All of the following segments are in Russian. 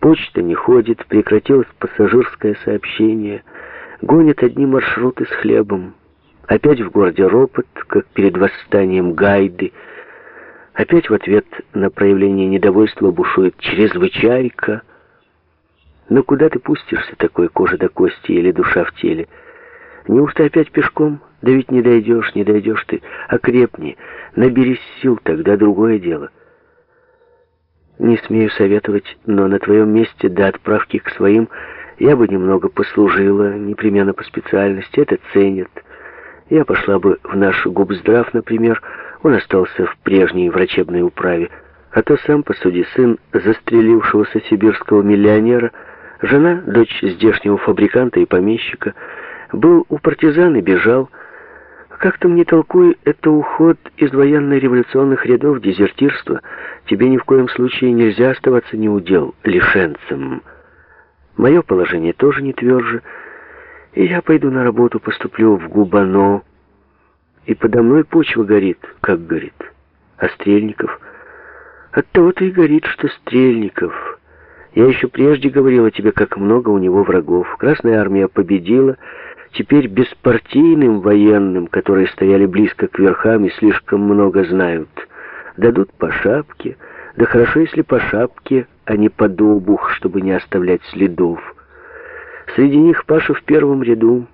Почта не ходит, прекратилось пассажирское сообщение. Гонят одни маршруты с хлебом. Опять в городе ропот, как перед восстанием гайды. Опять в ответ на проявление недовольства бушует чрезвычайка. Но куда ты пустишься такой кожа до кости или душа в теле? Неужто опять пешком? Да ведь не дойдешь, не дойдешь ты. Окрепни, наберись сил, тогда другое дело. Не смею советовать, но на твоем месте до отправки к своим я бы немного послужила, непременно по специальности, это ценят. Я пошла бы в наш губздрав, например, он остался в прежней врачебной управе, а то сам, по суде, сын застрелившегося сибирского миллионера, жена, дочь здешнего фабриканта и помещика, был у партизан и бежал, как там не толкуй, это уход из военно-революционных рядов, дезертирство. Тебе ни в коем случае нельзя оставаться неудел, лишенцем. Мое положение тоже не тверже, и я пойду на работу, поступлю в Губано, и подо мной почва горит, как горит. А Стрельников? Оттого-то и горит, что Стрельников... Я еще прежде говорила тебе, как много у него врагов. Красная армия победила, теперь беспартийным военным, которые стояли близко к верхам и слишком много знают, дадут по шапке, да хорошо, если по шапке, а не под обух, чтобы не оставлять следов. Среди них Паша в первом ряду.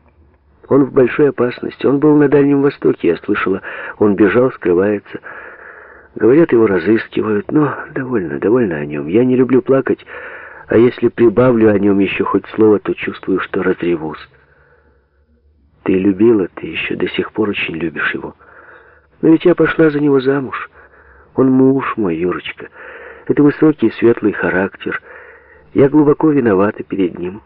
Он в большой опасности. Он был на Дальнем Востоке, я слышала. Он бежал, скрывается. Говорят, его разыскивают, но довольно, довольно о нем. Я не люблю плакать, а если прибавлю о нем еще хоть слово, то чувствую, что разревусь. Ты любила, ты еще до сих пор очень любишь его. Но ведь я пошла за него замуж. Он муж мой, Юрочка. Это высокий, светлый характер. Я глубоко виновата перед ним.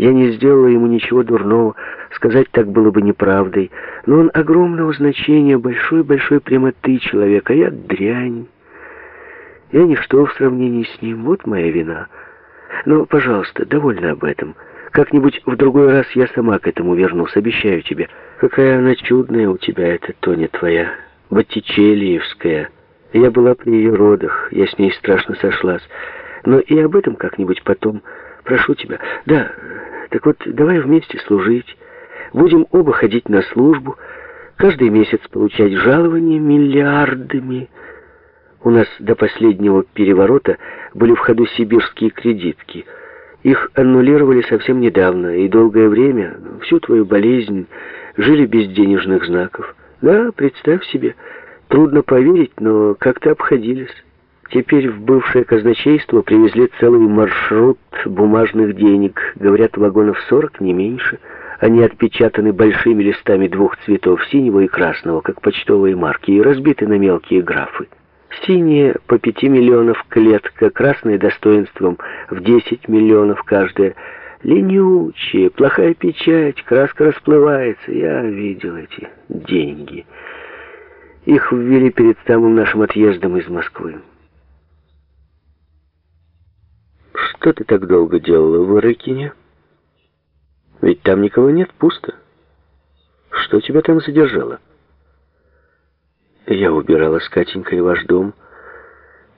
Я не сделала ему ничего дурного, сказать так было бы неправдой. Но он огромного значения, большой-большой прямоты человека, я дрянь. Я ничто в сравнении с ним, вот моя вина. Но, пожалуйста, довольна об этом. Как-нибудь в другой раз я сама к этому вернусь, обещаю тебе. Какая она чудная у тебя, эта Тоня твоя, Боттичелиевская. Я была при ее родах, я с ней страшно сошлась. Но и об этом как-нибудь потом. Прошу тебя. Да, так вот, давай вместе служить. Будем оба ходить на службу, каждый месяц получать жалования миллиардами. У нас до последнего переворота были в ходу сибирские кредитки — их аннулировали совсем недавно, и долгое время, всю твою болезнь, жили без денежных знаков. Да, представь себе, трудно поверить, но как-то обходились. Теперь в бывшее казначейство привезли целый маршрут бумажных денег. Говорят, вагонов 40, не меньше. Они отпечатаны большими листами двух цветов, синего и красного, как почтовые марки, и разбиты на мелкие графы. Синие по 5 миллионов клетка, красные достоинством в 10 миллионов каждая. Ленючие, плохая печать, краска расплывается. Я видел эти деньги. Их ввели перед самым нашим отъездом из Москвы. Что ты так долго делала в Иракине? Ведь там никого нет, пусто. Что тебя там задержало? Я убирала с Катенькой ваш дом.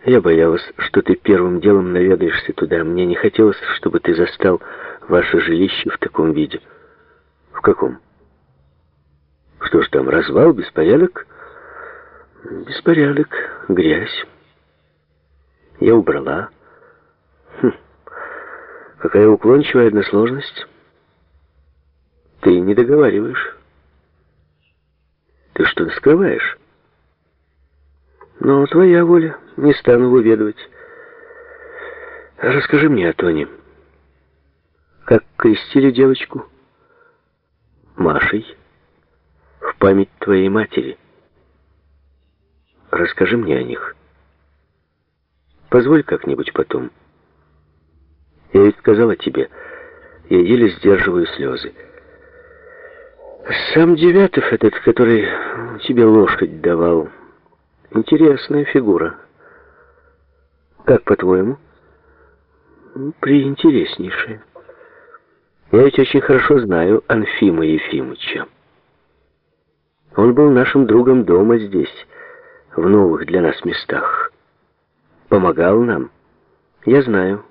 Я боялась, что ты первым делом наведаешься туда. Мне не хотелось, чтобы ты застал ваше жилище в таком виде. В каком? Что ж там, развал, беспорядок? Беспорядок, грязь. Я убрала. Какая уклончивая односложность. Ты не договариваешь. Ты что-то скрываешь? Но твоя воля, не стану выведывать. Расскажи мне о Тоне. Как крестили девочку? Машей. В память твоей матери. Расскажи мне о них. Позволь как-нибудь потом. Я ведь сказала тебе, я еле сдерживаю слезы. Сам Девятов этот, который тебе лошадь давал... Интересная фигура. Как по-твоему? Приинтереснейшая. Я ведь очень хорошо знаю Анфима Ефимовича. Он был нашим другом дома здесь, в новых для нас местах. Помогал нам. Я знаю.